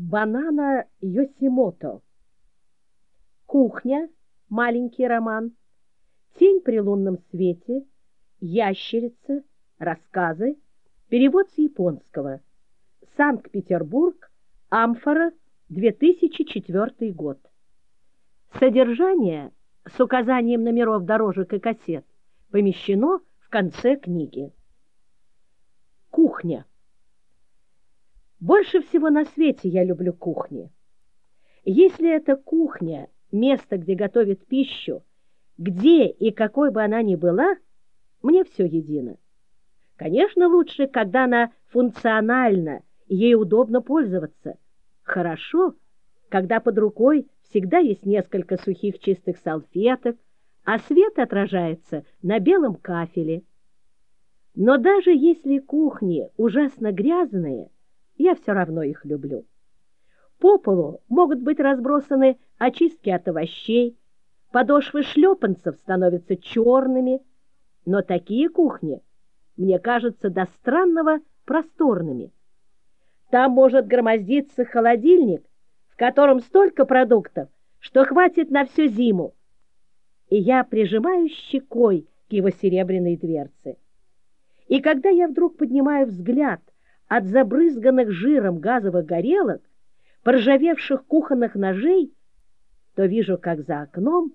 Банана Йосимото. Кухня. Маленький роман. Тень при лунном свете. Ящерица. Рассказы. Перевод с японского. Санкт-Петербург. Амфора. 2004 год. Содержание с указанием номеров дорожек и кассет помещено в конце книги. Кухня. Больше всего на свете я люблю кухни. Если эта кухня – место, где готовят пищу, где и какой бы она ни была, мне все едино. Конечно, лучше, когда она функциональна, ей удобно пользоваться. Хорошо, когда под рукой всегда есть несколько сухих чистых салфеток, а свет отражается на белом кафеле. Но даже если кухни ужасно грязные – я все равно их люблю. По полу могут быть разбросаны очистки от овощей, подошвы шлепанцев становятся черными, но такие кухни, мне кажутся до странного просторными. Там может громоздиться холодильник, в котором столько продуктов, что хватит на всю зиму. И я прижимаю щекой к его серебряной дверце. И когда я вдруг поднимаю взгляд от забрызганных жиром газовых горелок, поржавевших кухонных ножей, то вижу, как за окном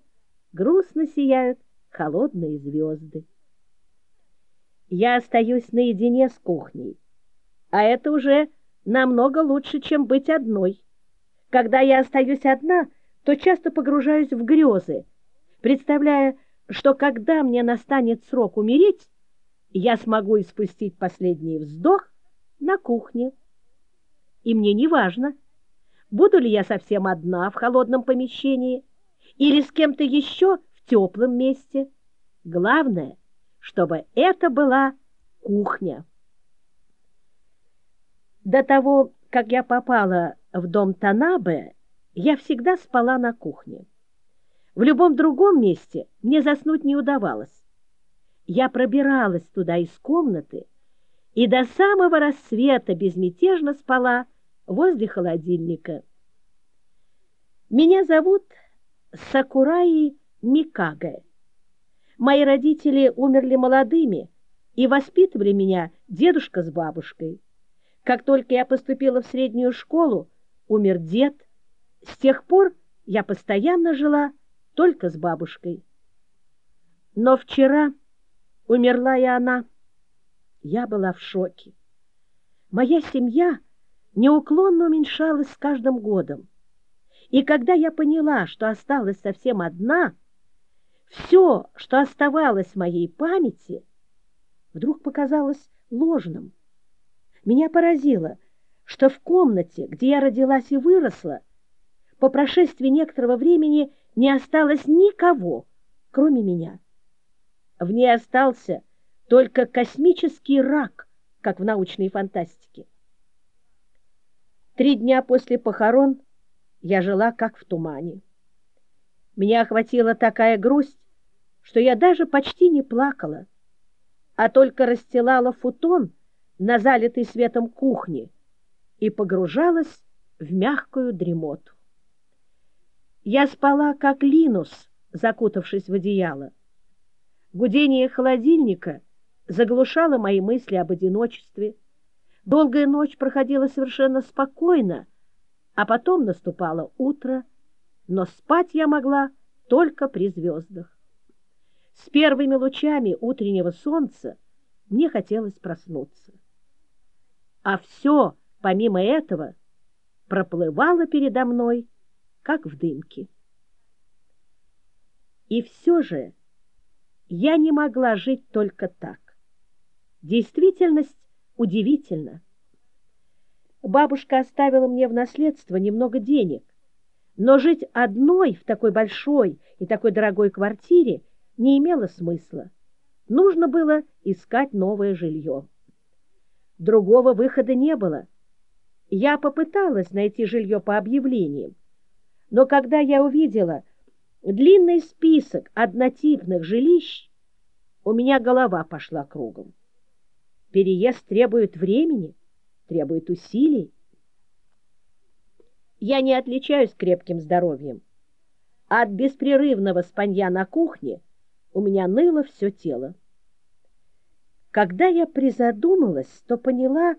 грустно сияют холодные звезды. Я остаюсь наедине с кухней, а это уже намного лучше, чем быть одной. Когда я остаюсь одна, то часто погружаюсь в грезы, представляя, что когда мне настанет срок умереть, я смогу испустить последний вздох на кухне. И мне не важно, буду ли я совсем одна в холодном помещении или с кем-то еще в теплом месте. Главное, чтобы это была кухня. До того, как я попала в дом Танабе, я всегда спала на кухне. В любом другом месте мне заснуть не удавалось. Я пробиралась туда из комнаты, и до самого рассвета безмятежно спала возле холодильника. Меня зовут Сакураи Микаге. Мои родители умерли молодыми и воспитывали меня дедушка с бабушкой. Как только я поступила в среднюю школу, умер дед. С тех пор я постоянно жила только с бабушкой. Но вчера умерла и она. Я была в шоке. Моя семья неуклонно уменьшалась с каждым годом. И когда я поняла, что осталась совсем одна, все, что оставалось в моей памяти, вдруг показалось ложным. Меня поразило, что в комнате, где я родилась и выросла, по прошествии некоторого времени не осталось никого, кроме меня. В ней остался только космический рак, как в научной фантастике. Три дня после похорон я жила как в тумане. Меня охватила такая грусть, что я даже почти не плакала, а только расстилала футон на залитой светом кухне и погружалась в мягкую дремоту. Я спала, как Линус, закутавшись в одеяло. Гудение холодильника заглушала мои мысли об одиночестве. Долгая ночь проходила совершенно спокойно, а потом наступало утро, но спать я могла только при звездах. С первыми лучами утреннего солнца мне хотелось проснуться. А все, помимо этого, проплывало передо мной, как в дымке. И все же я не могла жить только так. Действительность удивительна. Бабушка оставила мне в наследство немного денег, но жить одной в такой большой и такой дорогой квартире не имело смысла. Нужно было искать новое жилье. Другого выхода не было. Я попыталась найти жилье по объявлениям, но когда я увидела длинный список однотипных жилищ, у меня голова пошла кругом. Переезд требует времени, требует усилий. Я не отличаюсь крепким здоровьем. От беспрерывного спанья на кухне у меня ныло все тело. Когда я призадумалась, то поняла,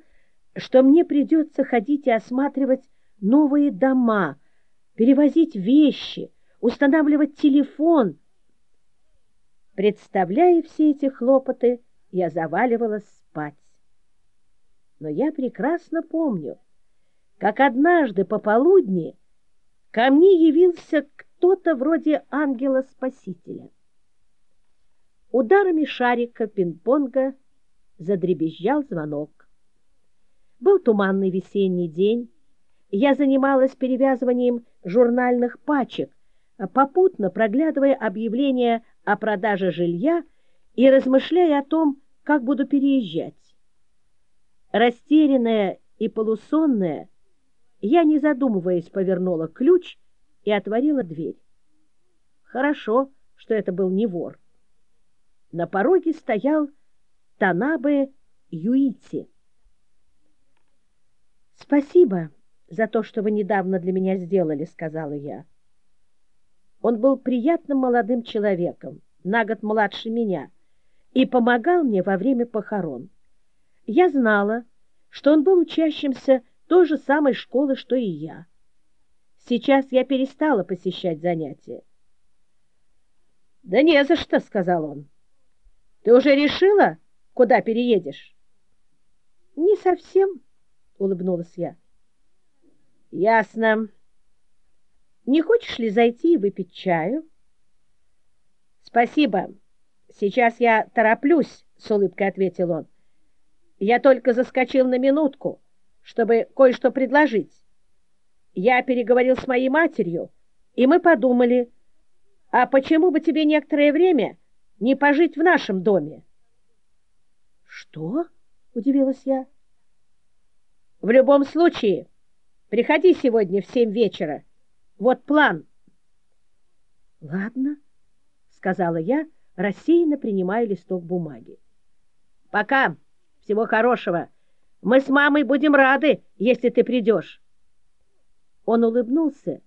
что мне придется ходить и осматривать новые дома, перевозить вещи, устанавливать телефон. Представляя все эти хлопоты, я заваливалась спать. Но я прекрасно помню, как однажды пополудни ко мне явился кто-то вроде ангела-спасителя. Ударами шарика пинг-понга задребезжал звонок. Был туманный весенний день. Я занималась перевязыванием журнальных пачек, попутно проглядывая объявления о продаже жилья и размышляя о том, как буду переезжать. Растерянная и полусонная, я, не задумываясь, повернула ключ и отворила дверь. Хорошо, что это был не вор. На пороге стоял Танабе Юити. «Спасибо за то, что вы недавно для меня сделали», — сказала я. Он был приятным молодым человеком, на год младше меня, и помогал мне во время похорон. Я знала, что он был учащимся той же самой школы, что и я. Сейчас я перестала посещать занятия. «Да не за что», — сказал он. «Ты уже решила, куда переедешь?» «Не совсем», — улыбнулась я. «Ясно. Не хочешь ли зайти и выпить чаю?» «Спасибо. Сейчас я тороплюсь», — с улыбкой ответил он. «Я только заскочил на минутку, чтобы кое-что предложить. Я переговорил с моей матерью, и мы подумали, а почему бы тебе некоторое время не пожить в нашем доме? Что? Удивилась я. В любом случае, приходи сегодня в семь вечера. Вот план. Ладно, сказала я, рассеянно принимая листок бумаги. Пока. Всего хорошего. Мы с мамой будем рады, если ты придешь. Он улыбнулся,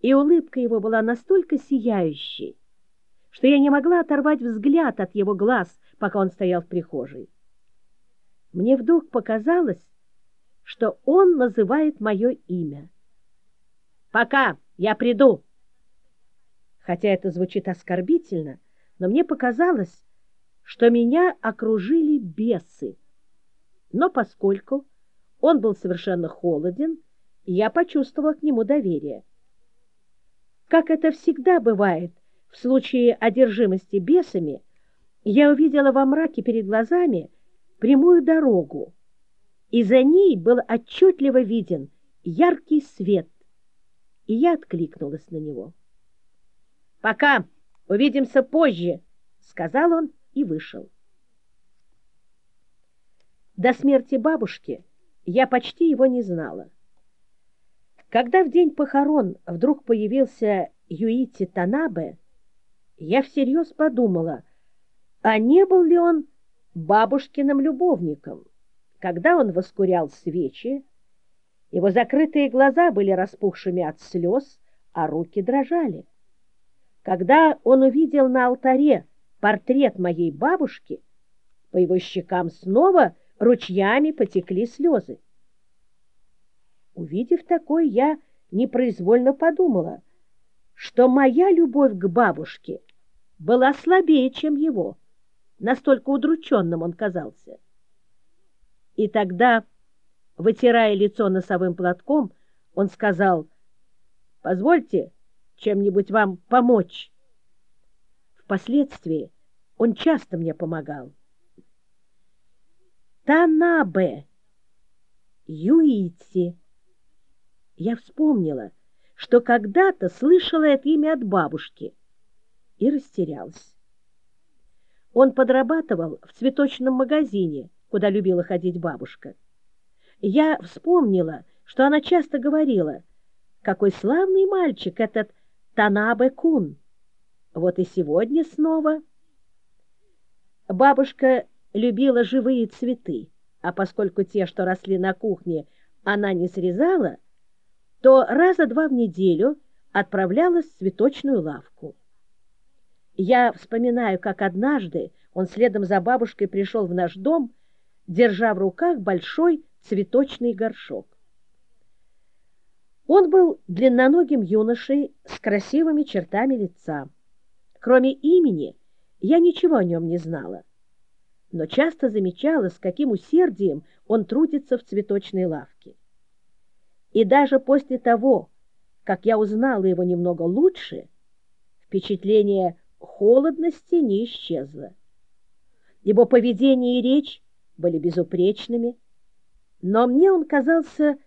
и улыбка его была настолько сияющей, что я не могла оторвать взгляд от его глаз, пока он стоял в прихожей. Мне вдруг показалось, что он называет мое имя. «Пока, я приду!» Хотя это звучит оскорбительно, но мне показалось, что меня окружили бесы. Но поскольку он был совершенно холоден, я почувствовала к нему доверие. Как это всегда бывает в случае одержимости бесами, я увидела во мраке перед глазами прямую дорогу, и за ней был отчетливо виден яркий свет, и я откликнулась на него. «Пока! Увидимся позже!» — сказал он и вышел. До смерти бабушки я почти его не знала. Когда в день похорон вдруг появился Юити Танабе, я всерьез подумала, а не был ли он бабушкиным любовником. Когда он воскурял свечи, его закрытые глаза были распухшими от слез, а руки дрожали. Когда он увидел на алтаре портрет моей бабушки, по его щекам снова ручьями потекли слезы. Увидев такое, я непроизвольно подумала, что моя любовь к бабушке была слабее, чем его. Настолько удрученным он казался. И тогда, вытирая лицо носовым платком, он сказал, «Позвольте чем-нибудь вам помочь». Впоследствии он часто мне помогал. Танабе, Юити, я вспомнила, что когда-то слышала это имя от бабушки и растерялась. Он подрабатывал в цветочном магазине, куда любила ходить бабушка. Я вспомнила, что она часто говорила, какой славный мальчик этот Танабе-кун. Вот и сегодня снова. Бабушка любила живые цветы, а поскольку те, что росли на кухне, она не срезала, то раза два в неделю отправлялась в цветочную лавку. Я вспоминаю, как однажды он следом за бабушкой пришел в наш дом, держа в руках большой цветочный горшок. Он был длинноногим юношей с красивыми чертами лица. Кроме имени, я ничего о нем не знала, но часто замечала, с каким усердием он трудится в цветочной лавке. И даже после того, как я узнала его немного лучше, впечатление холодности не исчезло. Его поведение и речь были безупречными, но мне он казался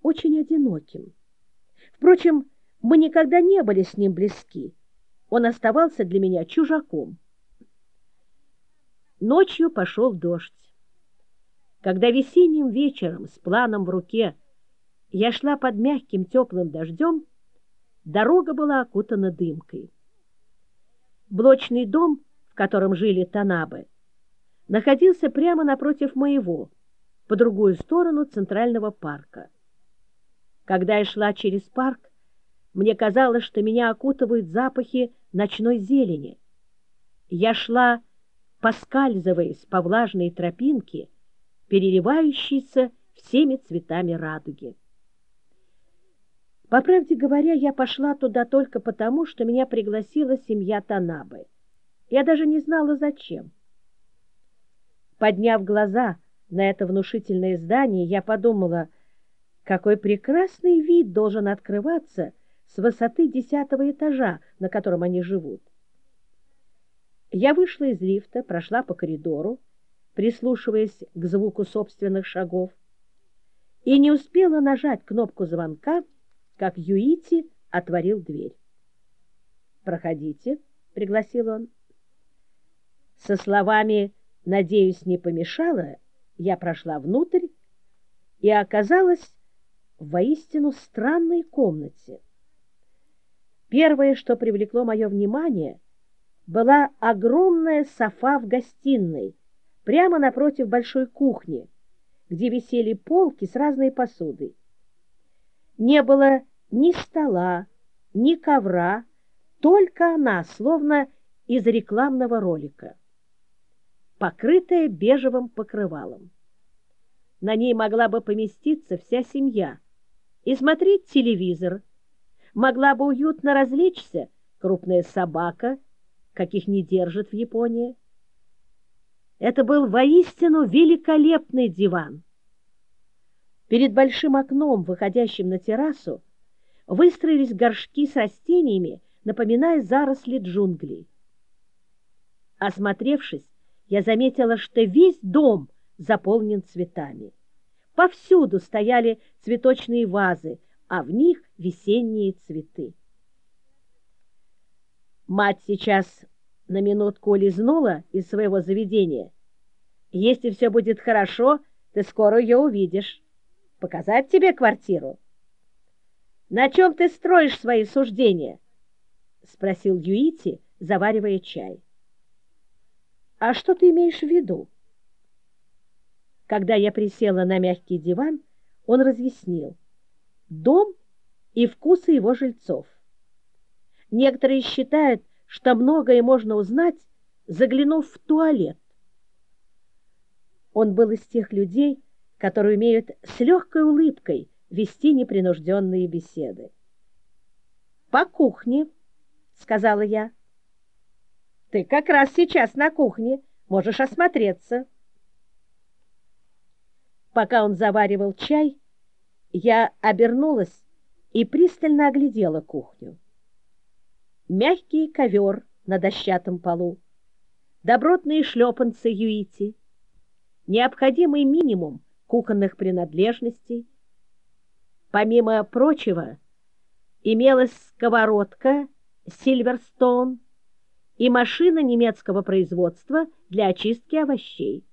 очень одиноким. Впрочем, мы никогда не были с ним близки. Он оставался для меня чужаком. Ночью пошел дождь. Когда весенним вечером с планом в руке я шла под мягким теплым дождем, дорога была окутана дымкой. Блочный дом, в котором жили Танабы, находился прямо напротив моего, по другую сторону центрального парка. Когда я шла через парк, мне казалось, что меня окутывают запахи ночной зелени. Я шла, поскальзываясь по влажной тропинке, переливающейся всеми цветами радуги. По правде говоря, я пошла туда только потому, что меня пригласила семья Танабы. Я даже не знала, зачем. Подняв глаза на это внушительное здание, я подумала, какой прекрасный вид должен открываться с высоты десятого этажа, на котором они живут. Я вышла из лифта, прошла по коридору, прислушиваясь к звуку собственных шагов, и не успела нажать кнопку звонка, как Юити отворил дверь. «Проходите», — пригласил он. Со словами «надеюсь, не помешало», я прошла внутрь и оказалась воистину странной комнате. Первое, что привлекло мое внимание, была огромная софа в гостиной, прямо напротив большой кухни, где висели полки с разной посудой. Не было ни стола, ни ковра, только она, словно из рекламного ролика, покрытая бежевым покрывалом. На ней могла бы поместиться вся семья и смотреть телевизор. Могла бы уютно развлечься крупная собака, каких не держат в Японии. Это был воистину великолепный диван. Перед большим окном, выходящим на террасу, выстроились горшки с растениями, напоминая заросли джунглей. Осмотревшись, я заметила, что весь дом заполнен цветами. Повсюду стояли цветочные вазы, а в них весенние цветы. Мать сейчас на минутку улизнула из своего заведения. Если все будет хорошо, ты скоро ее увидишь показать тебе квартиру? На чем ты строишь свои суждения? Спросил Юити, заваривая чай. А что ты имеешь в виду? Когда я присела на мягкий диван, он разъяснил. Дом и вкусы его жильцов. Некоторые считают, что многое можно узнать, заглянув в туалет. Он был из тех людей, которые умеют с легкой улыбкой вести непринужденные беседы. «По кухне», — сказала я. «Ты как раз сейчас на кухне, можешь осмотреться». Пока он заваривал чай, я обернулась и пристально оглядела кухню. Мягкий ковер на дощатом полу, добротные шлепанцы Юити, необходимый минимум кухонных принадлежностей. Помимо прочего, имелась сковородка «Сильверстоун» и машина немецкого производства для очистки овощей.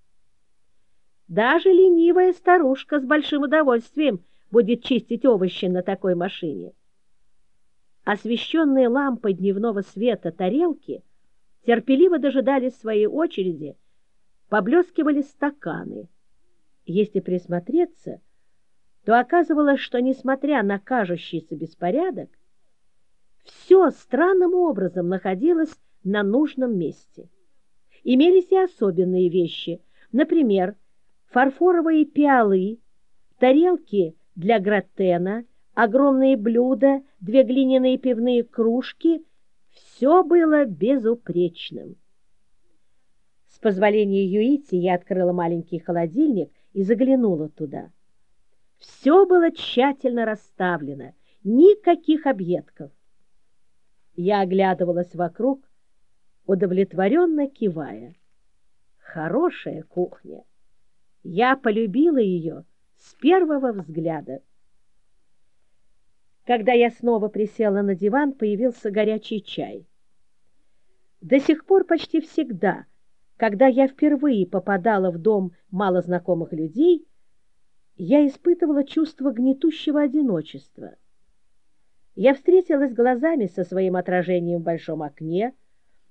Даже ленивая старушка с большим удовольствием будет чистить овощи на такой машине. Освещенные лампой дневного света тарелки терпеливо дожидались своей очереди, поблескивали стаканы — если присмотреться, то оказывалось, что, несмотря на кажущийся беспорядок, все странным образом находилось на нужном месте. Имелись и особенные вещи, например, фарфоровые пиалы, тарелки для гратена, огромные блюда, две глиняные пивные кружки — все было безупречным. С позволения Юити я открыла маленький холодильник и заглянула туда. Все было тщательно расставлено, никаких объедков. Я оглядывалась вокруг, удовлетворенно кивая. Хорошая кухня. Я полюбила ее с первого взгляда. Когда я снова присела на диван, появился горячий чай. До сих пор почти всегда, когда я впервые попадала в дом малознакомых людей, я испытывала чувство гнетущего одиночества. Я встретилась глазами со своим отражением в большом окне,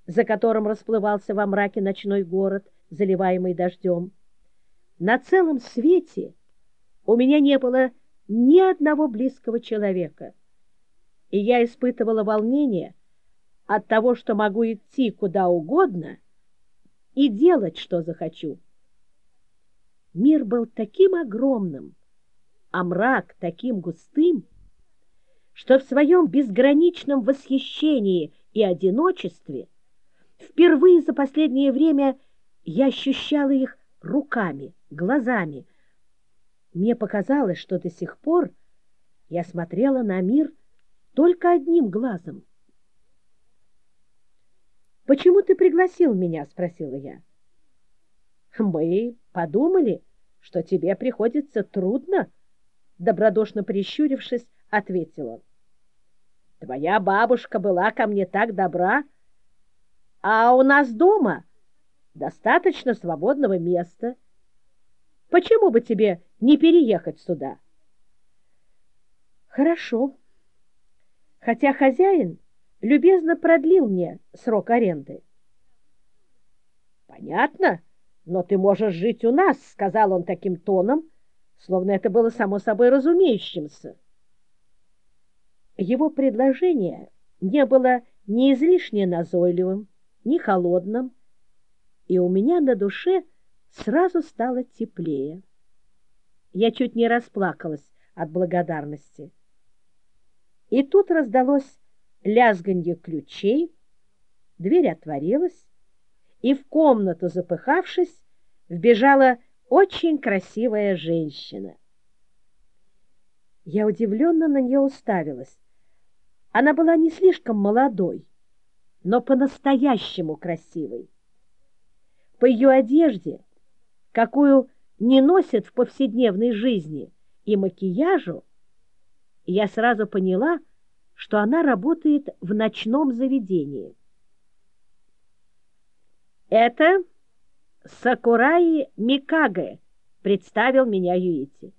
за которым расплывался во мраке ночной город, заливаемый дождем. На целом свете у меня не было ни одного близкого человека, и я испытывала волнение от того, что могу идти куда угодно и делать, что захочу. Мир был таким огромным, а мрак таким густым, что в своем безграничном восхищении и одиночестве впервые за последнее время я ощущала их руками, глазами. Мне показалось, что до сих пор я смотрела на мир только одним глазом. «Почему ты пригласил меня?» — спросила я. «Мы подумали, что тебе приходится трудно», — добродушно прищурившись, ответил он. «Твоя бабушка была ко мне так добра, а у нас дома достаточно свободного места. Почему бы тебе не переехать сюда?» «Хорошо. Хотя хозяин любезно продлил мне срок аренды». «Понятно, но ты можешь жить у нас», — сказал он таким тоном, словно это было само собой разумеющимся. Его предложение не было ни излишне назойливым, ни холодным, и у меня на душе сразу стало теплее. Я чуть не расплакалась от благодарности. И тут раздалось лязганье ключей, дверь отворилась, и в комнату, запыхавшись, вбежала очень красивая женщина. Я удивленно на нее уставилась. Она была не слишком молодой, но по-настоящему красивой. По ее одежде, какую не носят в повседневной жизни, и макияжу, я сразу поняла, что она работает в ночном заведении. «Это Сакураи Микаге», — представил меня Юити.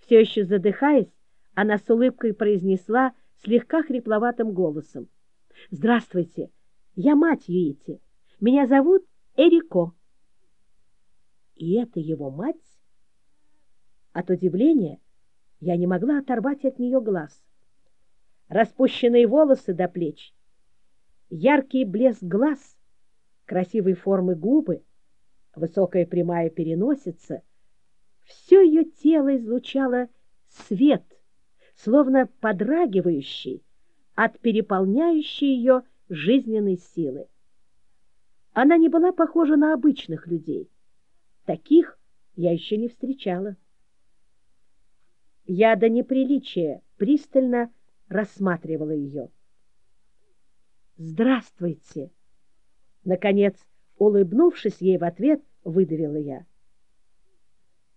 Все еще задыхаясь, она с улыбкой произнесла слегка хрипловатым голосом. «Здравствуйте, я мать Юити. Меня зовут Эрико». И это его мать? От удивления я не могла оторвать от нее глаз. Распущенные волосы до плеч, яркий блеск глаз, красивой формы губы, высокая прямая переносица — все ее тело излучало свет, словно подрагивающий от переполняющей ее жизненной силы. Она не была похожа на обычных людей. Таких я еще не встречала. Я до неприличия пристально рассматривала ее. «Здравствуйте!» Наконец, улыбнувшись ей в ответ, выдавила я.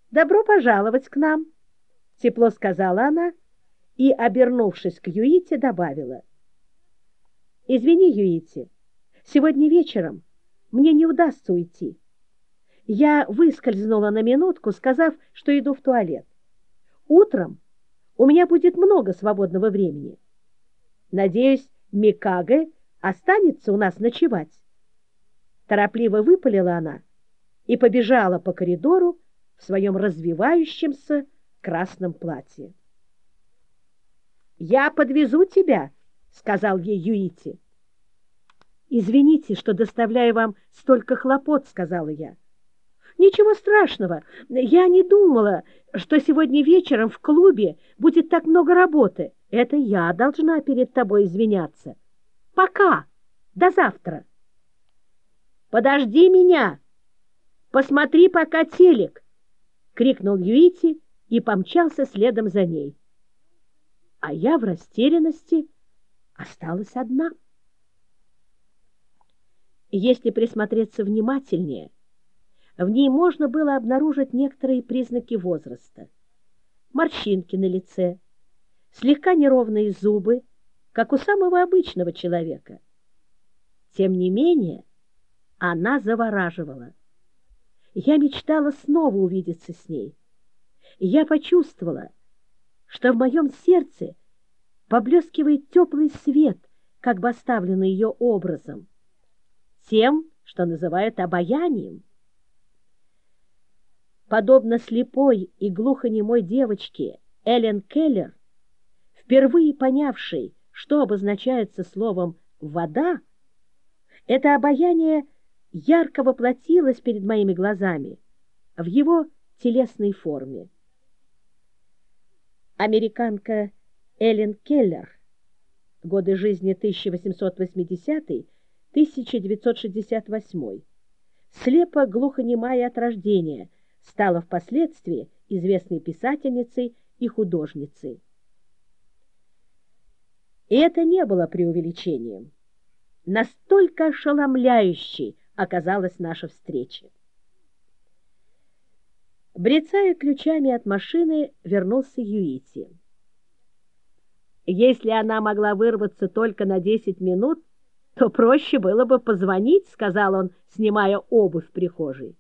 «Добро пожаловать к нам!» — тепло сказала она и, обернувшись к Юите, добавила. «Извини, Юити, сегодня вечером мне не удастся уйти. Я выскользнула на минутку, сказав, что иду в туалет. Утром у меня будет много свободного времени. Надеюсь, Микаге останется у нас ночевать. Торопливо выпалила она и побежала по коридору в своем развивающемся красном платье. «Я подвезу тебя», — сказал ей Юити. «Извините, что доставляю вам столько хлопот», — сказала я. «Ничего страшного. Я не думала, что сегодня вечером в клубе будет так много работы. Это я должна перед тобой извиняться. Пока. До завтра». «Подожди меня! Посмотри пока телек!» — крикнул Юити и помчался следом за ней. А я в растерянности осталась одна. Если присмотреться внимательнее, в ней можно было обнаружить некоторые признаки возраста. Морщинки на лице, слегка неровные зубы, как у самого обычного человека. Тем не менее, она завораживала. Я мечтала снова увидеться с ней. Я почувствовала, что в моем сердце поблескивает теплый свет, как бы оставленный ее образом, тем, что называют обаянием. Подобно слепой и глухонемой девочке Эллен Келлер, впервые понявшей, что обозначается словом «вода», это обаяние ярко воплотилось перед моими глазами в его телесной форме. Американка Эллен Келлер, годы жизни 1880-1968, слепо-глухонемая от рождения, стала впоследствии известной писательницей и художницей. И это не было преувеличением. Настолько ошеломляющей оказалась наша встреча. Брецая ключами от машины, вернулся Юити. Если она могла вырваться только на десять минут, то проще было бы позвонить, сказал он, снимая обувь в прихожей.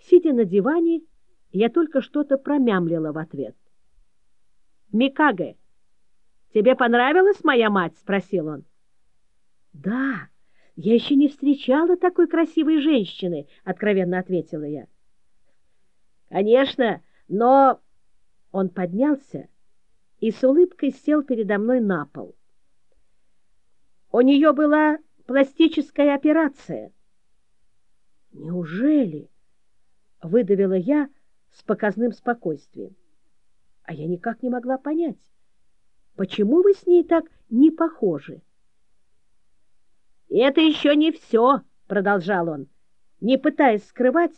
Сидя на диване, я только что-то промямлила в ответ. «Микаге, тебе понравилась моя мать?» — спросил он. «Да, я еще не встречала такой красивой женщины», — откровенно ответила я. «Конечно, но...» Он поднялся и с улыбкой сел передо мной на пол. У нее была пластическая операция. «Неужели?» — выдавила я с показным спокойствием. А я никак не могла понять, почему вы с ней так не похожи. «Это еще не все», — продолжал он, не пытаясь скрывать,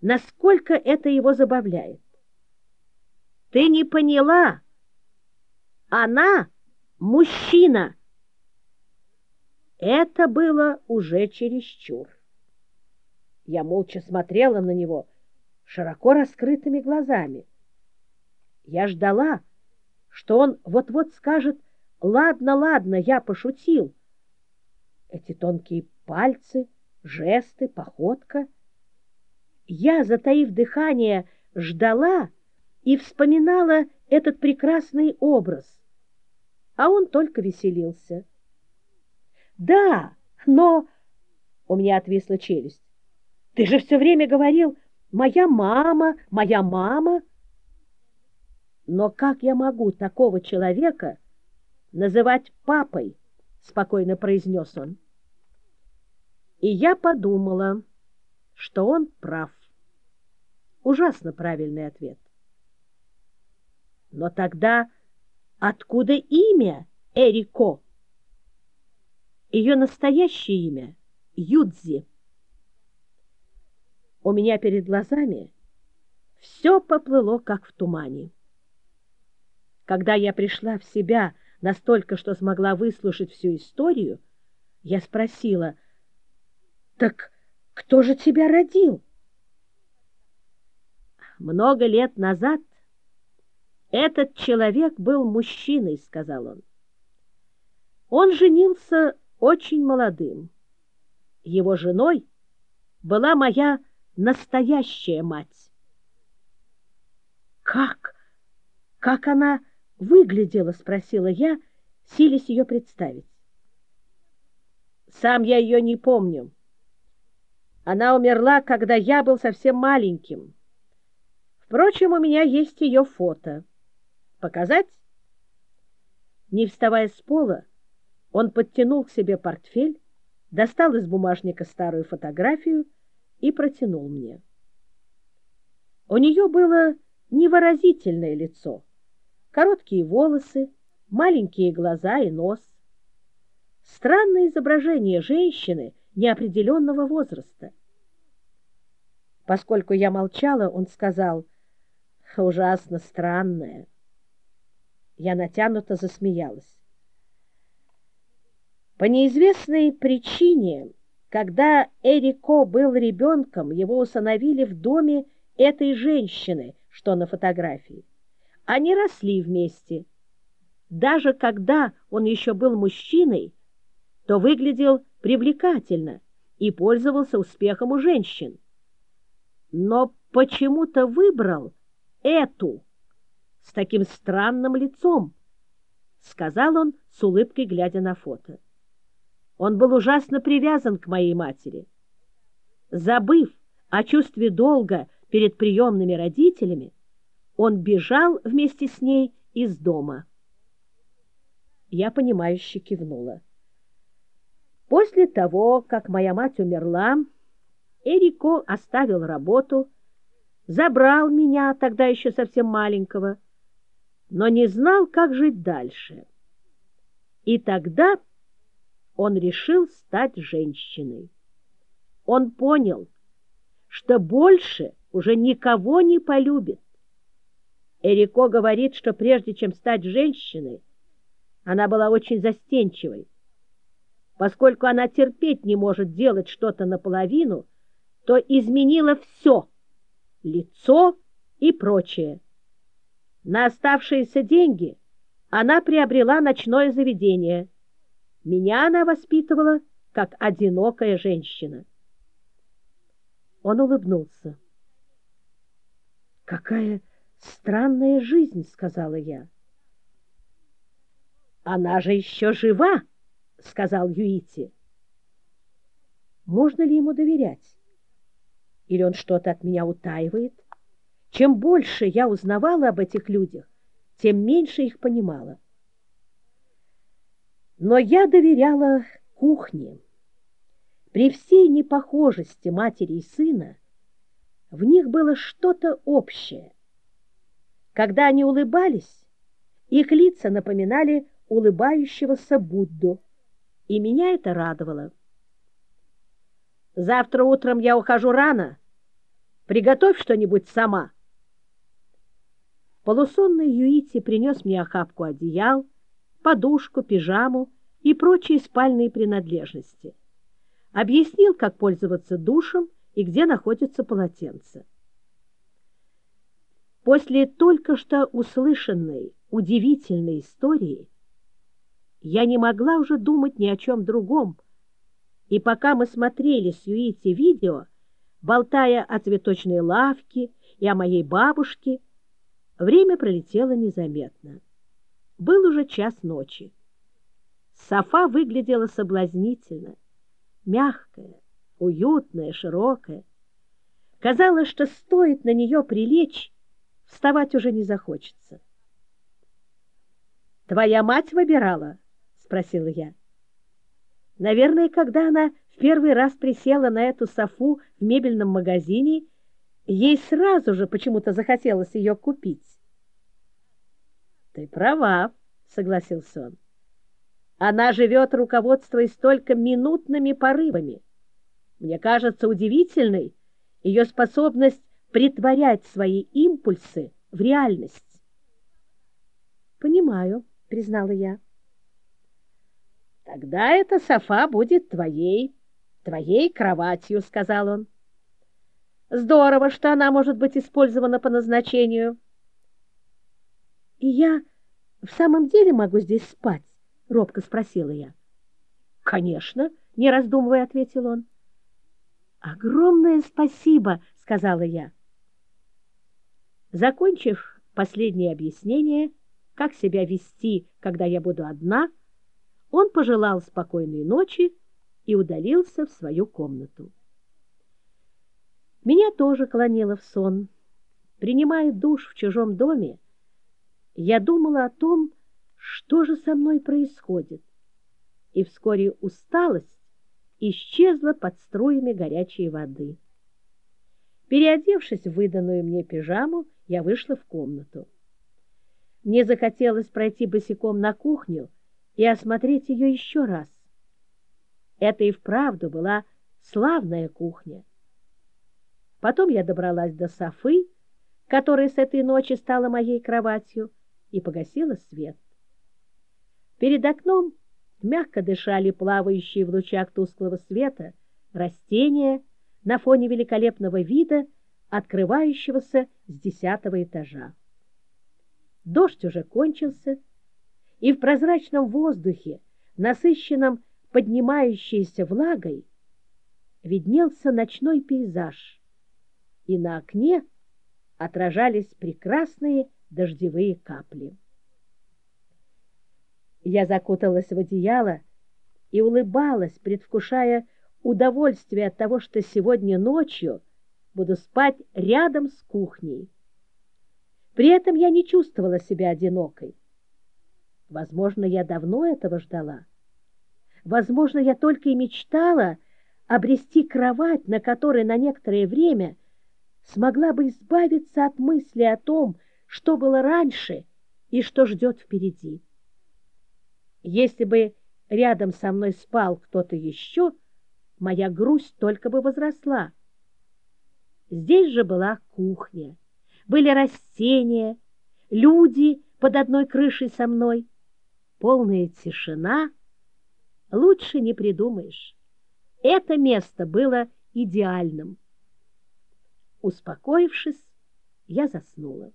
насколько это его забавляет. «Ты не поняла? Она мужчина!» Это было уже чересчур. Я молча смотрела на него широко раскрытыми глазами. Я ждала, что он вот-вот скажет «Ладно, ладно, я пошутил», эти тонкие пальцы, жесты, походка. Я, затаив дыхание, ждала и вспоминала этот прекрасный образ, а он только веселился. «Да, но...» — у меня отвисла челюсть. «Ты же все время говорил, моя мама, моя мама...» «Но как я могу такого человека называть папой?» — спокойно произнес он. И я подумала, что он прав. Ужасно правильный ответ. Но тогда откуда имя Эрико? Ее настоящее имя — Юдзи. У меня перед глазами все поплыло, как в тумане. Когда я пришла в себя настолько, что смогла выслушать всю историю, я спросила, «Так кто же тебя родил?» «Много лет назад этот человек был мужчиной», — сказал он. Он женился очень молодым. Его женой была моя настоящая мать. «Как? Как она выглядела?» — спросила я, силясь ее представить. «Сам я ее не помню. Она умерла, когда я был совсем маленьким. Впрочем, у меня есть ее фото. Показать? Не вставая с пола, он подтянул к себе портфель, достал из бумажника старую фотографию и протянул мне. У нее было невыразительное лицо, короткие волосы, маленькие глаза и нос. Странное изображение женщины неопределенного возраста. Поскольку я молчала, он сказал, ужасно странное. Я натянуто засмеялась. По неизвестной причине, когда Эрико был ребенком, его усыновили в доме этой женщины, что на фотографии. Они росли вместе. Даже когда он еще был мужчиной, то выглядел привлекательно и пользовался успехом у женщин. Но почему-то выбрал эту с таким странным лицом, сказал он с улыбкой, глядя на фото. Он был ужасно привязан к моей матери. Забыв о чувстве долга перед приемными родителями, он бежал вместе с ней из дома. Я понимающе кивнула. После того, как моя мать умерла, Эрико оставил работу, забрал меня, тогда еще совсем маленького, но не знал, как жить дальше. И тогда он решил стать женщиной. Он понял, что больше уже никого не полюбит. Эрико говорит, что прежде чем стать женщиной, она была очень застенчивой. Поскольку она терпеть не может делать что-то наполовину, то изменила все — лицо и прочее. На оставшиеся деньги она приобрела ночное заведение. Меня она воспитывала как одинокая женщина. Он улыбнулся. «Какая странная жизнь!» — сказала я. «Она же еще жива!» — сказал Юити. «Можно ли ему доверять? Или он что-то от меня утаивает?» Чем больше я узнавала об этих людях, тем меньше их понимала. Но я доверяла кухне. При всей непохожести матери и сына в них было что-то общее. Когда они улыбались, их лица напоминали улыбающегося Будду, и меня это радовало. «Завтра утром я ухожу рано. Приготовь что-нибудь сама», Полусонный Юити принес мне охапку одеял, подушку, пижаму и прочие спальные принадлежности. Объяснил, как пользоваться душем и где находится полотенце. После только что услышанной удивительной истории я не могла уже думать ни о чем другом, и пока мы смотрели с Юити видео, болтая о цветочной лавке и о моей бабушке, Время пролетело незаметно. Был уже час ночи. Софа выглядела соблазнительно, мягкая, уютная, широкая. Казалось, что стоит на нее прилечь, вставать уже не захочется. «Твоя мать выбирала?» — спросила я. Наверное, когда она в первый раз присела на эту софу в мебельном магазине, ей сразу же почему-то захотелось ее купить. Ты права, согласился он. Она живет, руководствуясь только минутными порывами. Мне кажется удивительной ее способность притворять свои импульсы в реальность. Понимаю, признала я. Тогда эта софа будет твоей, твоей кроватью, сказал он. Здорово, что она может быть использована по назначению. И я в самом деле могу здесь спать? Робко спросила я. Конечно, не раздумывая, ответил он. Огромное спасибо, сказала я. Закончив последнее объяснение, как себя вести, когда я буду одна, он пожелал спокойной ночи и удалился в свою комнату. Меня тоже клонило в сон. Принимая душ в чужом доме, я думала о том, что же со мной происходит, и вскоре усталость исчезла под струями горячей воды. Переодевшись в выданную мне пижаму, я вышла в комнату. Мне захотелось пройти босиком на кухню и осмотреть ее еще раз. Это и вправду была славная кухня. Потом я добралась до Софы, которая с этой ночи стала моей кроватью, и погасила свет. Перед окном мягко дышали плавающие в лучах тусклого света растения на фоне великолепного вида, открывающегося с десятого этажа. Дождь уже кончился, и в прозрачном воздухе, насыщенном поднимающейся влагой, виднелся ночной пейзаж, и на окне отражались прекрасные дождевые капли. Я закуталась в одеяло и улыбалась, предвкушая удовольствие от того, что сегодня ночью буду спать рядом с кухней. При этом я не чувствовала себя одинокой. Возможно, я давно этого ждала. Возможно, я только и мечтала обрести кровать, на которой на некоторое время смогла бы избавиться от мысли о том, что было раньше и что ждет впереди. Если бы рядом со мной спал кто-то еще, моя грусть только бы возросла. Здесь же была кухня, были растения, люди под одной крышей со мной, полная тишина. Лучше не придумаешь. Это место было идеальным. Успокоившись, я заснула.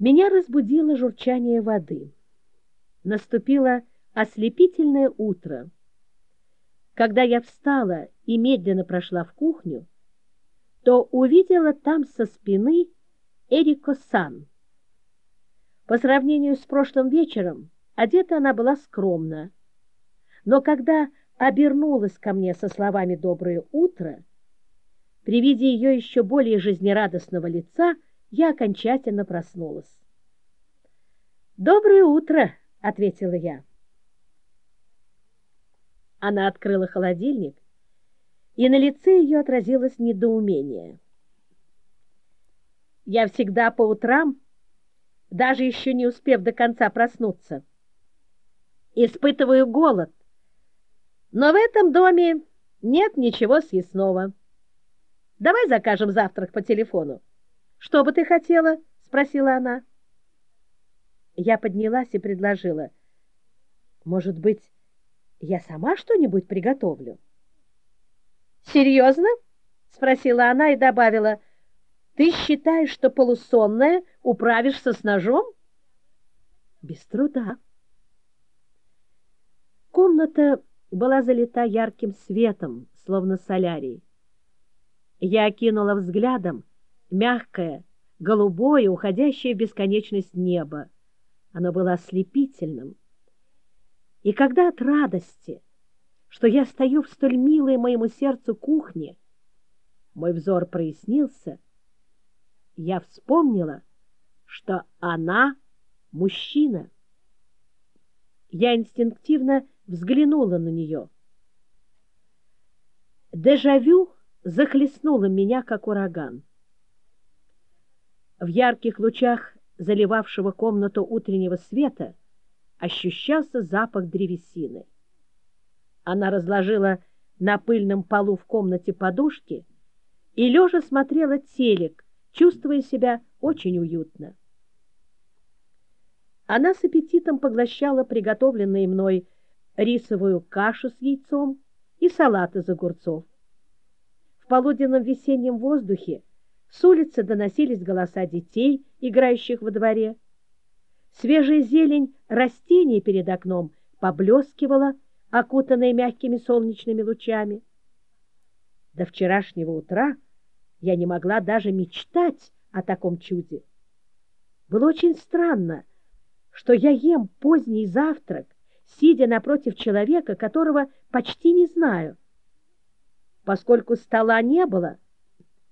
Меня разбудило журчание воды. Наступило ослепительное утро. Когда я встала и медленно прошла в кухню, то увидела там со спины Эрико Сан. По сравнению с прошлым вечером, одета она была скромно. Но когда обернулась ко мне со словами «доброе утро», при виде ее еще более жизнерадостного лица – я окончательно проснулась. «Доброе утро!» — ответила я. Она открыла холодильник, и на лице ее отразилось недоумение. «Я всегда по утрам, даже еще не успев до конца проснуться, испытываю голод, но в этом доме нет ничего съестного. Давай закажем завтрак по телефону. «Что бы ты хотела?» — спросила она. Я поднялась и предложила. «Может быть, я сама что-нибудь приготовлю?» «Серьезно?» — спросила она и добавила. «Ты считаешь, что полусонная управишься с ножом?» «Без труда». Комната была залита ярким светом, словно солярий. Я окинула взглядом мягкое, голубое, уходящее в бесконечность небо. Оно было ослепительным. И когда от радости, что я стою в столь милой моему сердцу кухне, мой взор прояснился, я вспомнила, что она мужчина. Я инстинктивно взглянула на нее. Дежавю захлестнуло меня, как ураган. В ярких лучах заливавшего комнату утреннего света ощущался запах древесины. Она разложила на пыльном полу в комнате подушки и лежа смотрела телек, чувствуя себя очень уютно. Она с аппетитом поглощала приготовленные мной рисовую кашу с яйцом и салат из огурцов. В полуденном весеннем воздухе с улицы доносились голоса детей, играющих во дворе. Свежая зелень растений перед окном поблескивала, окутанная мягкими солнечными лучами. До вчерашнего утра я не могла даже мечтать о таком чуде. Было очень странно, что я ем поздний завтрак, сидя напротив человека, которого почти не знаю. Поскольку стола не было,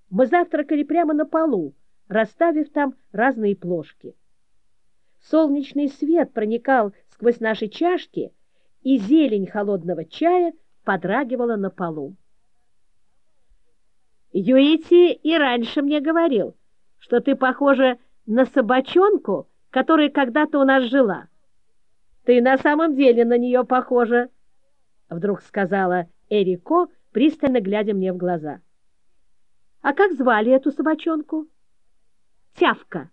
Мы завтракали прямо на полу, расставив там разные плошки. Солнечный свет проникал сквозь наши чашки, и зелень холодного чая подрагивала на полу. Юити и раньше мне говорил, что ты похожа на собачонку, которая когда-то у нас жила. Ты на самом деле на нее похожа, — вдруг сказала Эрико, пристально глядя мне в глаза. — А как звали эту собачонку? — Тявка.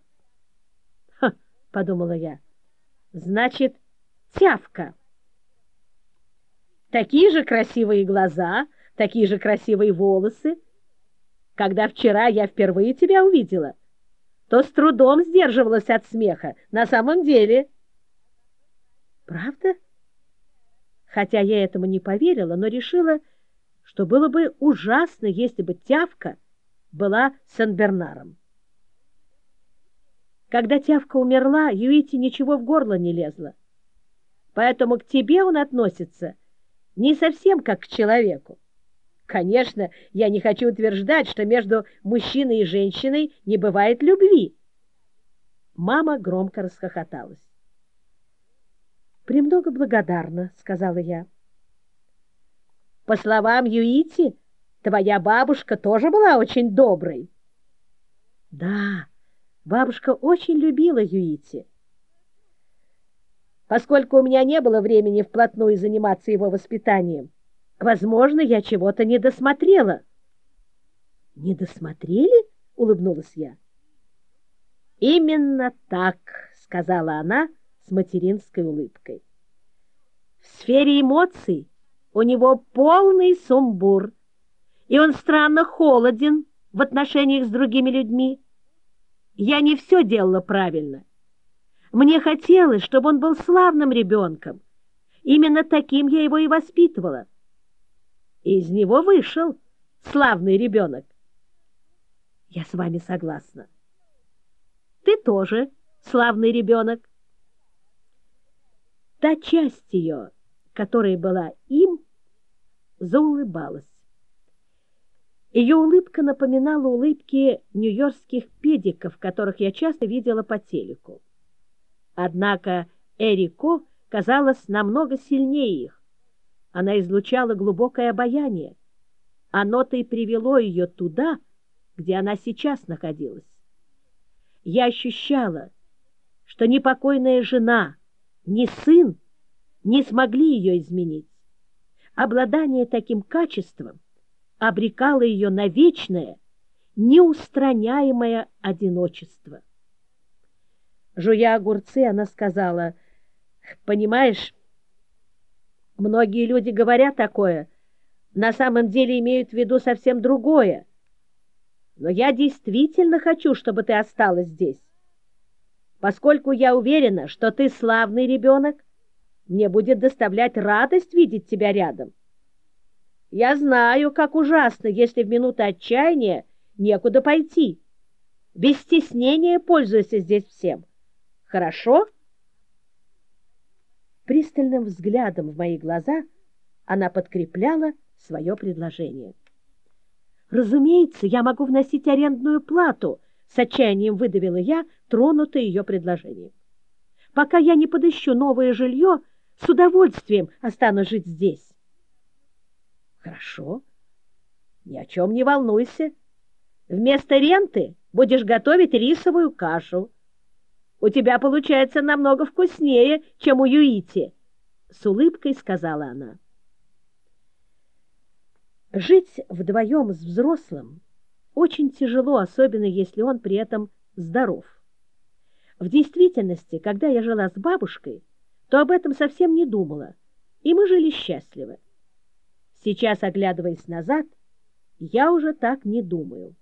— подумала я. — Значит, Тявка. Такие же красивые глаза, такие же красивые волосы. Когда вчера я впервые тебя увидела — то с трудом сдерживалась от смеха. На самом деле... Правда? Хотя я этому не поверила, но решила, что было бы ужасно, если бы Тявка была Сен-Бернаром. Когда Тявка умерла, Юити ничего в горло не лезло. Поэтому к тебе он относится не совсем как к человеку. Конечно, я не хочу утверждать, что между мужчиной и женщиной не бывает любви. Мама громко расхохоталась. «Премного благодарна», — сказала я. «По словам Юити, твоя бабушка тоже была очень доброй». «Да, бабушка очень любила Юити». Поскольку у меня не было времени вплотную заниматься его воспитанием, Возможно, я чего-то не досмотрела. Не досмотрели? улыбнулась я. Именно так, сказала она с материнской улыбкой. В сфере эмоций у него полный сумбур, и он странно холоден в отношениях с другими людьми. Я не все делала правильно. Мне хотелось, чтобы он был славным ребенком. Именно таким я его и воспитывала и из него вышел славный ребенок. Я с вами согласна. Ты тоже славный ребенок. Та часть ее, которая была им, заулыбалась. Ее улыбка напоминала улыбки нью-йоркских педиков, которых я часто видела по телеку. Однако Эрико казалась намного сильнее их. Она излучала глубокое обаяние. Оно-то и привело ее туда, где она сейчас находилась. Я ощущала, что ни покойная жена, ни сын не смогли ее изменить. Обладание таким качеством обрекало ее на вечное, неустраняемое одиночество. Жуя огурцы, она сказала, «Понимаешь, Многие люди говорят такое, на самом деле имеют в виду совсем другое. Но я действительно хочу, чтобы ты осталась здесь. Поскольку я уверена, что ты славный ребенок, мне будет доставлять радость видеть тебя рядом. Я знаю, как ужасно, если в минуты отчаяния некуда пойти. Без стеснения пользуйся здесь всем. Хорошо? Пристальным взглядом в мои глаза она подкрепляла свое предложение. «Разумеется, я могу вносить арендную плату», — с отчаянием выдавила я, тронутая ее предложением. «Пока я не подыщу новое жилье, с удовольствием останусь жить здесь». «Хорошо. Ни о чем не волнуйся. Вместо ренты будешь готовить рисовую кашу. У тебя получается намного вкуснее, чем у Юити, — с улыбкой сказала она. Жить вдвоем с взрослым очень тяжело, особенно если он при этом здоров. В действительности, когда я жила с бабушкой, то об этом совсем не думала, и мы жили счастливо. Сейчас, оглядываясь назад, я уже так не думаю.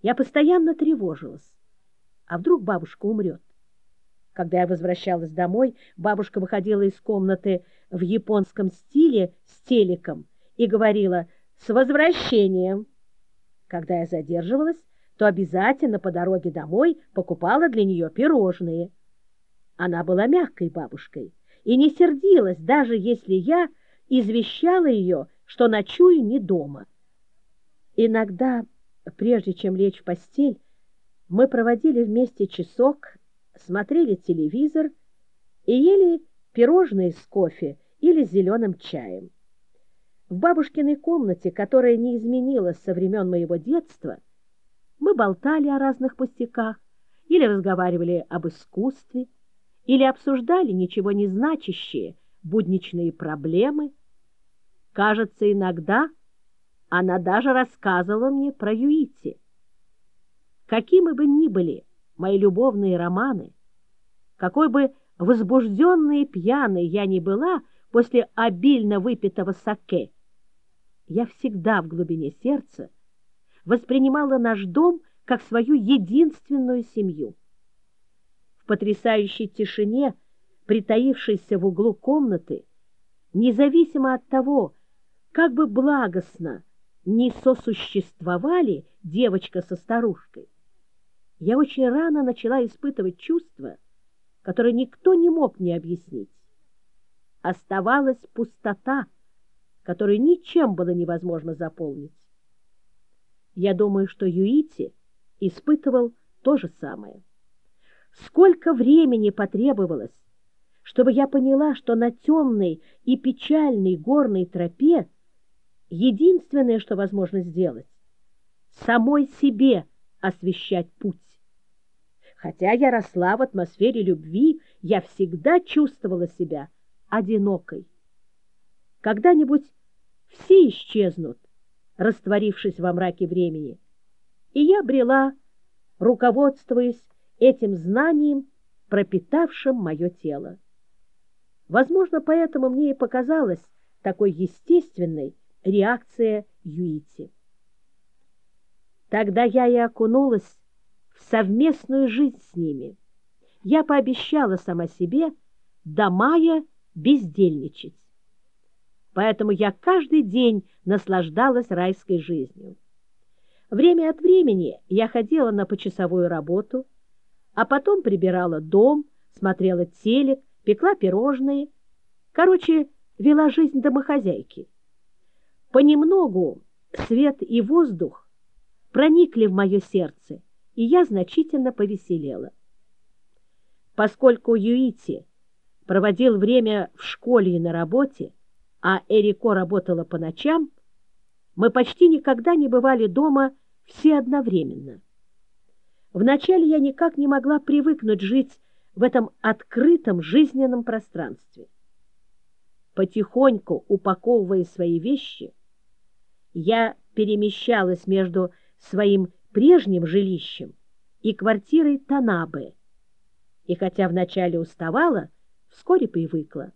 Я постоянно тревожилась. А вдруг бабушка умрет? Когда я возвращалась домой, бабушка выходила из комнаты в японском стиле с телеком и говорила «С возвращением!». Когда я задерживалась, то обязательно по дороге домой покупала для нее пирожные. Она была мягкой бабушкой и не сердилась, даже если я извещала ее, что ночую не дома. Иногда Прежде чем лечь в постель, мы проводили вместе часок, смотрели телевизор и ели пирожные с кофе или зеленым чаем. В бабушкиной комнате, которая не изменилась со времен моего детства, мы болтали о разных пустяках или разговаривали об искусстве, или обсуждали ничего не значащие будничные проблемы. Кажется, иногда она даже рассказывала мне про Юити. Какими бы ни были мои любовные романы, какой бы возбужденной и пьяной я ни была после обильно выпитого саке, я всегда в глубине сердца воспринимала наш дом как свою единственную семью. В потрясающей тишине, притаившейся в углу комнаты, независимо от того, как бы благостно не сосуществовали девочка со старушкой, я очень рано начала испытывать чувства, которые никто не мог мне объяснить. Оставалась пустота, которую ничем было невозможно заполнить. Я думаю, что Юити испытывал то же самое. Сколько времени потребовалось, чтобы я поняла, что на темной и печальной горной тропе единственное, что возможно сделать, самой себе освещать путь. Хотя я росла в атмосфере любви, я всегда чувствовала себя одинокой. Когда-нибудь все исчезнут, растворившись во мраке времени, и я брела, руководствуясь этим знанием, пропитавшим мое тело. Возможно, поэтому мне и показалась такой естественной реакция Юити. Тогда я и окунулась в совместную жизнь с ними. Я пообещала сама себе до мая бездельничать. Поэтому я каждый день наслаждалась райской жизнью. Время от времени я ходила на почасовую работу, а потом прибирала дом, смотрела телек, пекла пирожные. Короче, вела жизнь домохозяйки. Понемногу свет и воздух проникли в мое сердце, и я значительно повеселела. Поскольку Юити проводил время в школе и на работе, а Эрико работала по ночам, мы почти никогда не бывали дома все одновременно. Вначале я никак не могла привыкнуть жить в этом открытом жизненном пространстве. Потихоньку упаковывая свои вещи, я перемещалась между своим прежним жилищем и квартирой Танабе, и хотя вначале уставала, вскоре привыкла.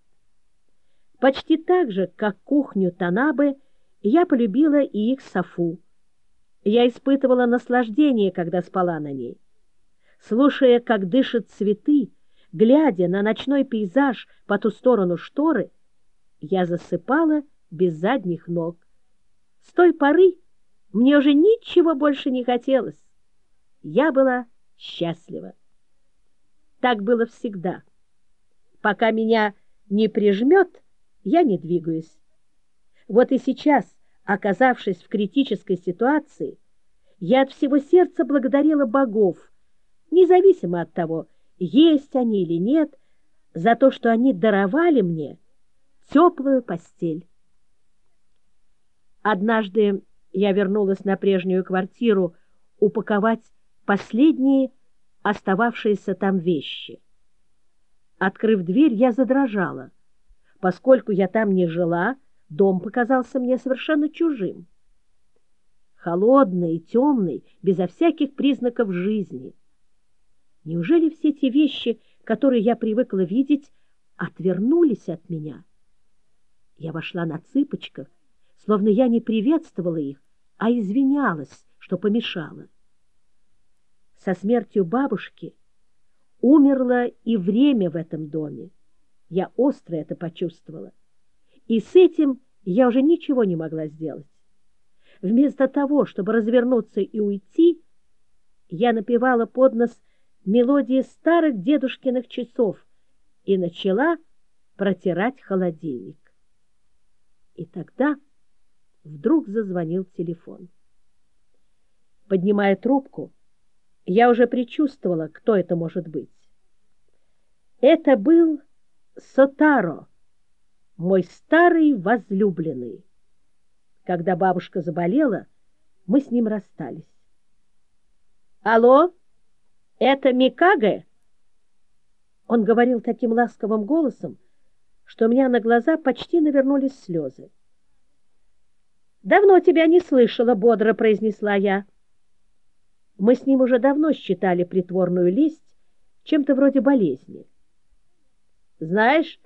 Почти так же, как кухню Танабе, я полюбила и их Сафу. Я испытывала наслаждение, когда спала на ней. Слушая, как дышат цветы, глядя на ночной пейзаж по ту сторону шторы, я засыпала без задних ног. С той поры мне уже ничего больше не хотелось. Я была счастлива. Так было всегда. Пока меня не прижмет, я не двигаюсь. Вот и сейчас, оказавшись в критической ситуации, я от всего сердца благодарила богов, независимо от того, есть они или нет, за то, что они даровали мне теплую постель. Однажды я вернулась на прежнюю квартиру упаковать последние остававшиеся там вещи. Открыв дверь, я задрожала. Поскольку я там не жила, дом показался мне совершенно чужим. Холодный темный, безо всяких признаков жизни. Неужели все те вещи, которые я привыкла видеть, отвернулись от меня? Я вошла на цыпочках, словно я не приветствовала их, а извинялась, что помешала. Со смертью бабушки умерло и время в этом доме. Я остро это почувствовала. И с этим я уже ничего не могла сделать. Вместо того, чтобы развернуться и уйти, я напевала под нос мелодии старых дедушкиных часов и начала протирать холодильник. И тогда вдруг зазвонил телефон. Поднимая трубку, я уже предчувствовала, кто это может быть. Это был Сотаро, мой старый возлюбленный. Когда бабушка заболела, мы с ним расстались. «Алло, это Микаге?» Он говорил таким ласковым голосом, что у меня на глаза почти навернулись слезы. «Давно тебя не слышала», — бодро произнесла я. Мы с ним уже давно считали притворную лесть чем-то вроде болезни. «Знаешь,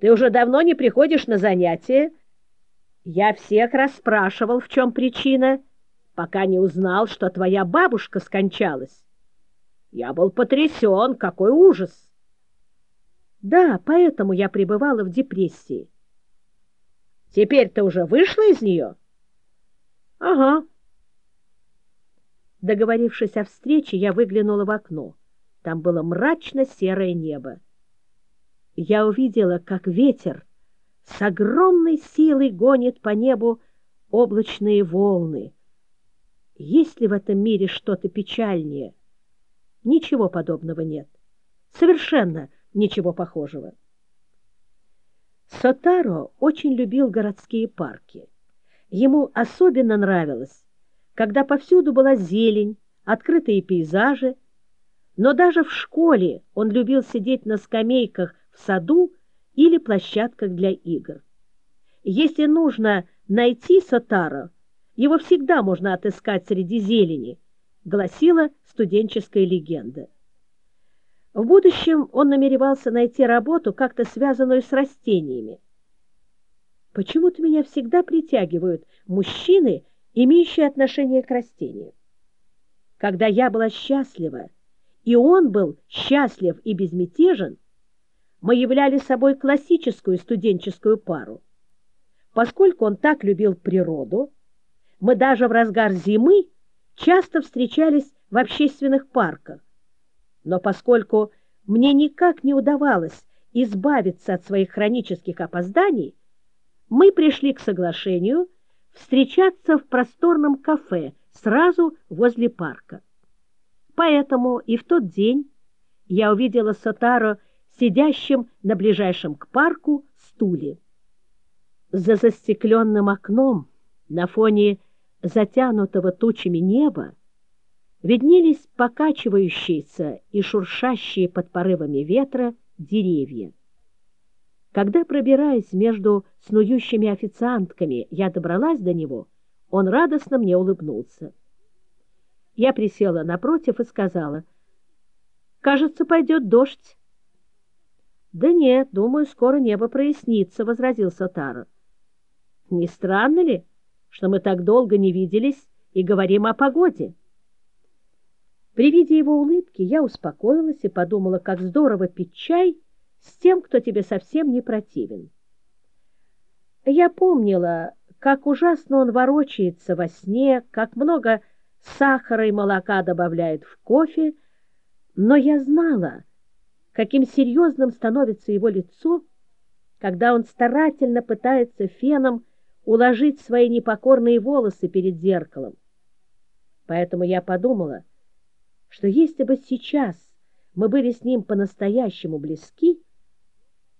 ты уже давно не приходишь на занятия. Я всех расспрашивал, в чем причина, пока не узнал, что твоя бабушка скончалась. Я был потрясен, какой ужас!» Да, поэтому я пребывала в депрессии. Теперь ты уже вышла из нее? Ага. Договорившись о встрече, я выглянула в окно. Там было мрачно-серое небо. Я увидела, как ветер с огромной силой гонит по небу облачные волны. Есть ли в этом мире что-то печальнее? Ничего подобного нет. Совершенно ничего похожего. Сотаро очень любил городские парки. Ему особенно нравилось, когда повсюду была зелень, открытые пейзажи, но даже в школе он любил сидеть на скамейках в саду или площадках для игр. Если нужно найти Сотаро, его всегда можно отыскать среди зелени, гласила студенческая легенда. В будущем он намеревался найти работу, как-то связанную с растениями. Почему-то меня всегда притягивают мужчины, имеющие отношение к растениям. Когда я была счастлива, и он был счастлив и безмятежен, мы являли собой классическую студенческую пару. Поскольку он так любил природу, мы даже в разгар зимы часто встречались в общественных парках, но поскольку мне никак не удавалось избавиться от своих хронических опозданий, мы пришли к соглашению встречаться в просторном кафе сразу возле парка. Поэтому и в тот день я увидела Сотаро сидящим на ближайшем к парку стуле. За застекленным окном на фоне затянутого тучами неба виднелись покачивающиеся и шуршащие под порывами ветра деревья. Когда, пробираясь между снующими официантками, я добралась до него, он радостно мне улыбнулся. Я присела напротив и сказала, «Кажется, пойдет дождь». «Да нет, думаю, скоро небо прояснится», — возразил Сатара. «Не странно ли, что мы так долго не виделись и говорим о погоде?» При виде его улыбки я успокоилась и подумала, как здорово пить чай с тем, кто тебе совсем не противен. Я помнила, как ужасно он ворочается во сне, как много сахара и молока добавляет в кофе, но я знала, каким серьезным становится его лицо, когда он старательно пытается феном уложить свои непокорные волосы перед зеркалом. Поэтому я подумала, что если бы сейчас мы были с ним по-настоящему близки,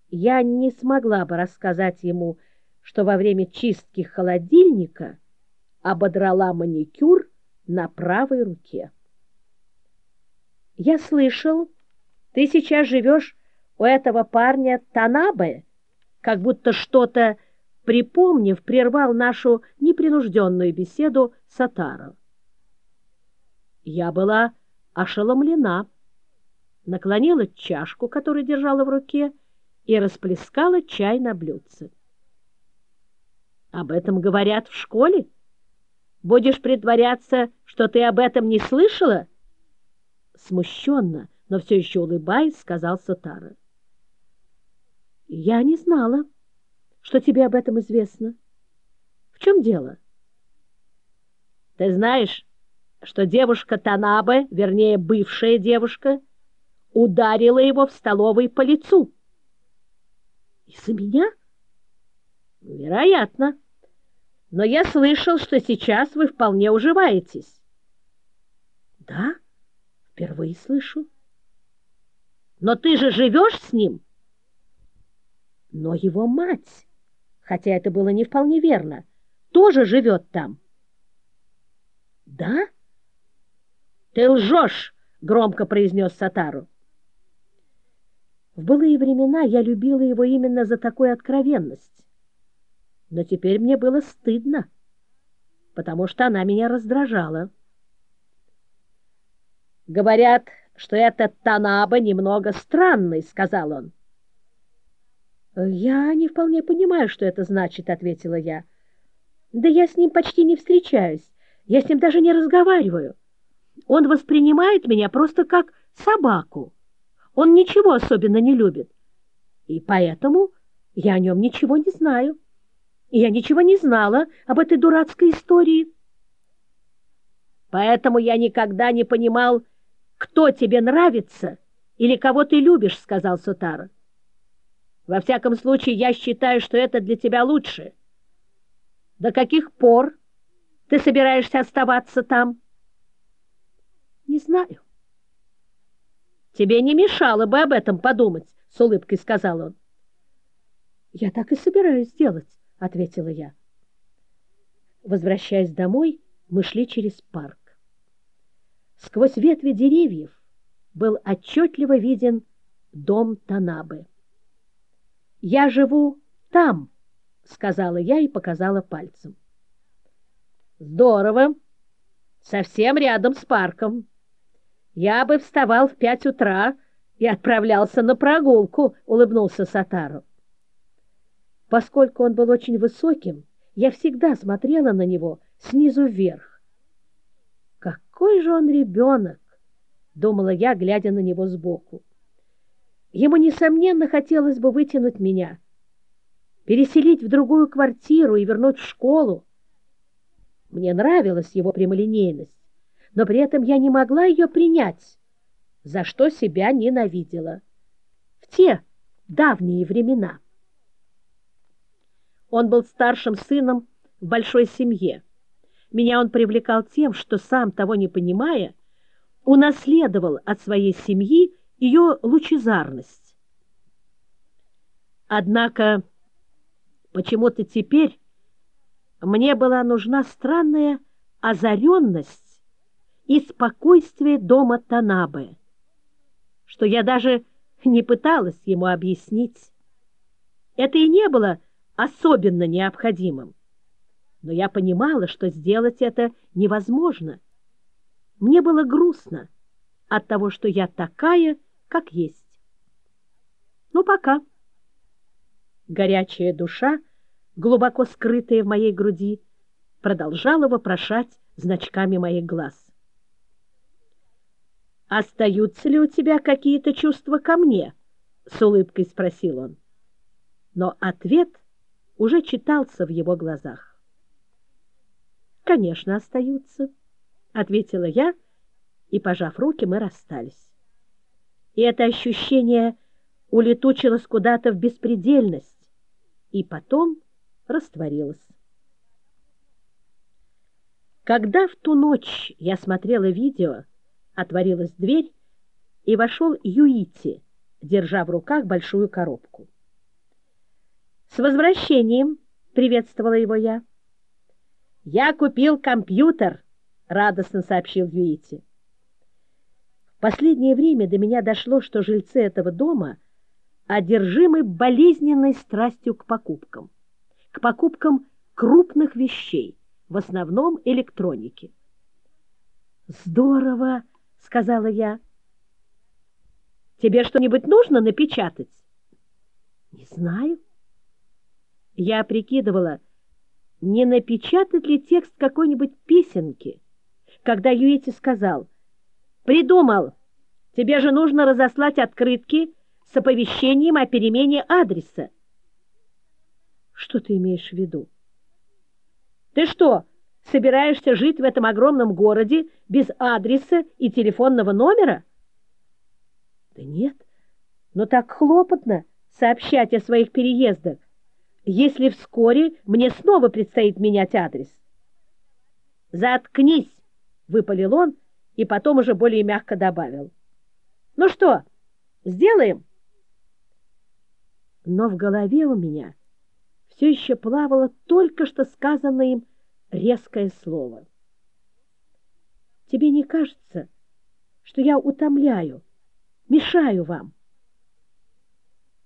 я не смогла бы рассказать ему, что во время чистки холодильника ободрала маникюр на правой руке. «Я слышал, ты сейчас живешь у этого парня Танабе, как будто что-то, припомнив, прервал нашу непринужденную беседу с Атаром. Я была ошеломлена, наклонила чашку, которую держала в руке, и расплескала чай на блюдце. «Об этом говорят в школе? Будешь притворяться, что ты об этом не слышала?» Смущенно, но все еще улыбаясь, сказал Сатара. «Я не знала, что тебе об этом известно. В чем дело?» «Ты знаешь, что девушка Танабе, вернее, бывшая девушка, ударила его в столовой по лицу. Из-за меня? Вероятно. Но я слышал, что сейчас вы вполне уживаетесь. Да, впервые слышу. Но ты же живешь с ним? Но его мать, хотя это было не вполне верно, тоже живет там. Да? Ты лжешь, громко произнес Сатару. В былые времена я любила его именно за такую откровенность. Но теперь мне было стыдно, потому что она меня раздражала. Говорят, что этот Танаба немного странный, — сказал он. «Я не вполне понимаю, что это значит», — ответила я. «Да я с ним почти не встречаюсь, я с ним даже не разговариваю. Он воспринимает меня просто как собаку. Он ничего особенно не любит, и поэтому я о нем ничего не знаю. И я ничего не знала об этой дурацкой истории. Поэтому я никогда не понимал, кто тебе нравится или кого ты любишь, — сказал Сутара. Во всяком случае, я считаю, что это для тебя лучше. До каких пор ты собираешься оставаться там? Не знаю. Тебе не мешало бы об этом подумать, — с улыбкой сказал он. Я так и собираюсь сделать, — ответила я. Возвращаясь домой, мы шли через парк. Сквозь ветви деревьев был отчетливо виден дом Танабы. «Я живу там», — сказала я и показала пальцем. «Здорово! Совсем рядом с парком. Я бы вставал в пять утра и отправлялся на прогулку», — улыбнулся Сатару. Поскольку он был очень высоким, я всегда смотрела на него снизу вверх. Какой же он ребенок, думала я, глядя на него сбоку. Ему, несомненно, хотелось бы вытянуть меня, переселить в другую квартиру и вернуть в школу. Мне нравилась его прямолинейность, но при этом я не могла ее принять, за что себя ненавидела. В те давние времена. Он был старшим сыном в большой семье. Меня он привлекал тем, что сам, того не понимая, унаследовал от своей семьи ее лучезарность. Однако почему-то теперь мне была нужна странная озаренность и спокойствие дома Танабы, что я даже не пыталась ему объяснить. Это и не было особенно необходимым но я понимала, что сделать это невозможно. Мне было грустно от того, что я такая, как есть. Ну, пока. Горячая душа, глубоко скрытая в моей груди, продолжала вопрошать значками моих глаз. «Остаются ли у тебя какие-то чувства ко мне?» — с улыбкой спросил он. Но ответ уже читался в его глазах. Конечно, остаются, ответила я, и, пожав руки, мы расстались. И это ощущение улетучилось куда-то в беспредельность и потом растворилось. Когда в ту ночь я смотрела видео, отворилась дверь, и вошел Юити, держа в руках большую коробку. «С возвращением!» — приветствовала его я. «Я купил компьютер», — радостно сообщил Юити. В последнее время до меня дошло, что жильцы этого дома одержимы болезненной страстью к покупкам, к покупкам крупных вещей, в основном электроники. «Здорово!» — сказала я. «Тебе что-нибудь нужно напечатать?» «Не знаю». Я прикидывала, не напечатать ли текст какой-нибудь песенки, когда Юэти сказал «Придумал! Тебе же нужно разослать открытки с оповещением о перемене адреса». «Что ты имеешь в виду?» «Ты что, собираешься жить в этом огромном городе без адреса и телефонного номера?» «Да нет, но так хлопотно сообщать о своих переездах если вскоре мне снова предстоит менять адрес. «Заткнись!» — выпалил он и потом уже более мягко добавил. «Ну что, сделаем?» Но в голове у меня все еще плавало только что сказанное им резкое слово. «Тебе не кажется, что я утомляю, мешаю вам?»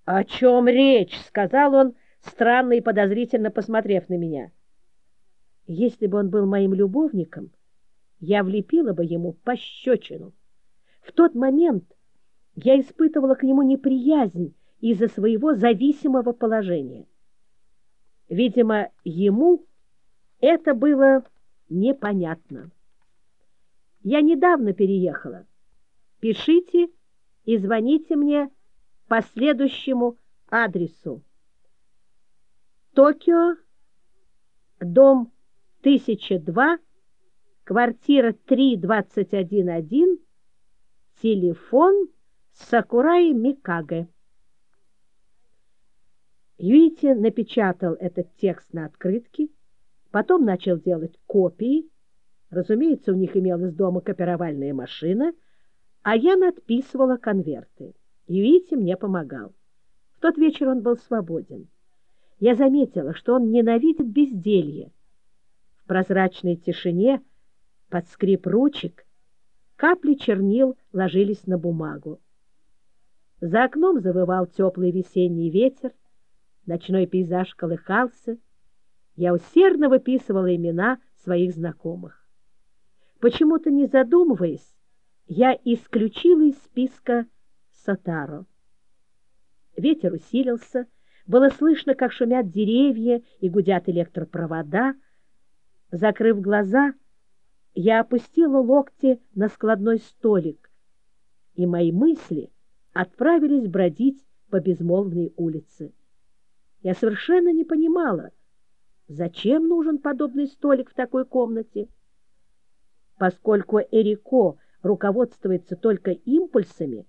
«О чем речь?» — сказал он, странно и подозрительно посмотрев на меня. «Если бы он был моим любовником, я влепила бы ему пощечину. В тот момент я испытывала к нему неприязнь из-за своего зависимого положения. Видимо, ему это было непонятно. Я недавно переехала. Пишите и звоните мне по следующему адресу. Токио, дом 1002, квартира 3211, телефон Сакурай Микаге. Юити напечатал этот текст на открытке, потом начал делать копии. Разумеется, у них имелась дома копировальная машина, а я надписывала конверты. Юити мне помогал. В тот вечер он был свободен. Я заметила, что он ненавидит безделье. В прозрачной тишине, под скрип ручек, капли чернил ложились на бумагу. За окном завывал теплый весенний ветер, ночной пейзаж колыхался. Я усердно выписывала имена своих знакомых. Почему-то не задумываясь, я исключила из списка Сатаро. Ветер усилился, было слышно, как шумят деревья и гудят электропровода. Закрыв глаза, я опустила локти на складной столик, и мои мысли отправились бродить по безмолвной улице. Я совершенно не понимала, зачем нужен подобный столик в такой комнате. Поскольку Эрико руководствуется только импульсами,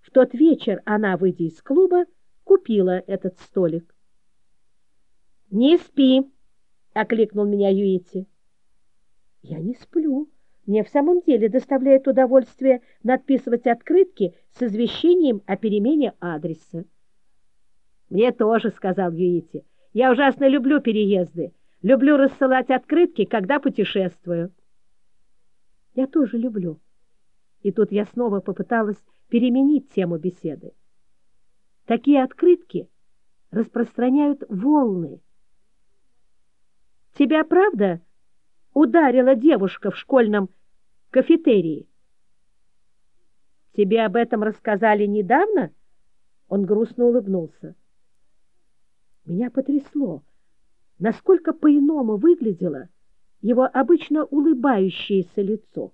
в тот вечер она, выйдя из клуба, купила этот столик. «Не спи!» — окликнул меня Юити. «Я не сплю. Мне в самом деле доставляет удовольствие надписывать открытки с извещением о перемене адреса. «Мне тоже», — сказал Юити. «Я ужасно люблю переезды. Люблю рассылать открытки, когда путешествую». «Я тоже люблю». И тут я снова попыталась переменить тему беседы. Такие открытки распространяют волны. «Тебя, правда, ударила девушка в школьном кафетерии?» «Тебе об этом рассказали недавно?» Он грустно улыбнулся. Меня потрясло, насколько по-иному выглядело его обычно улыбающееся лицо.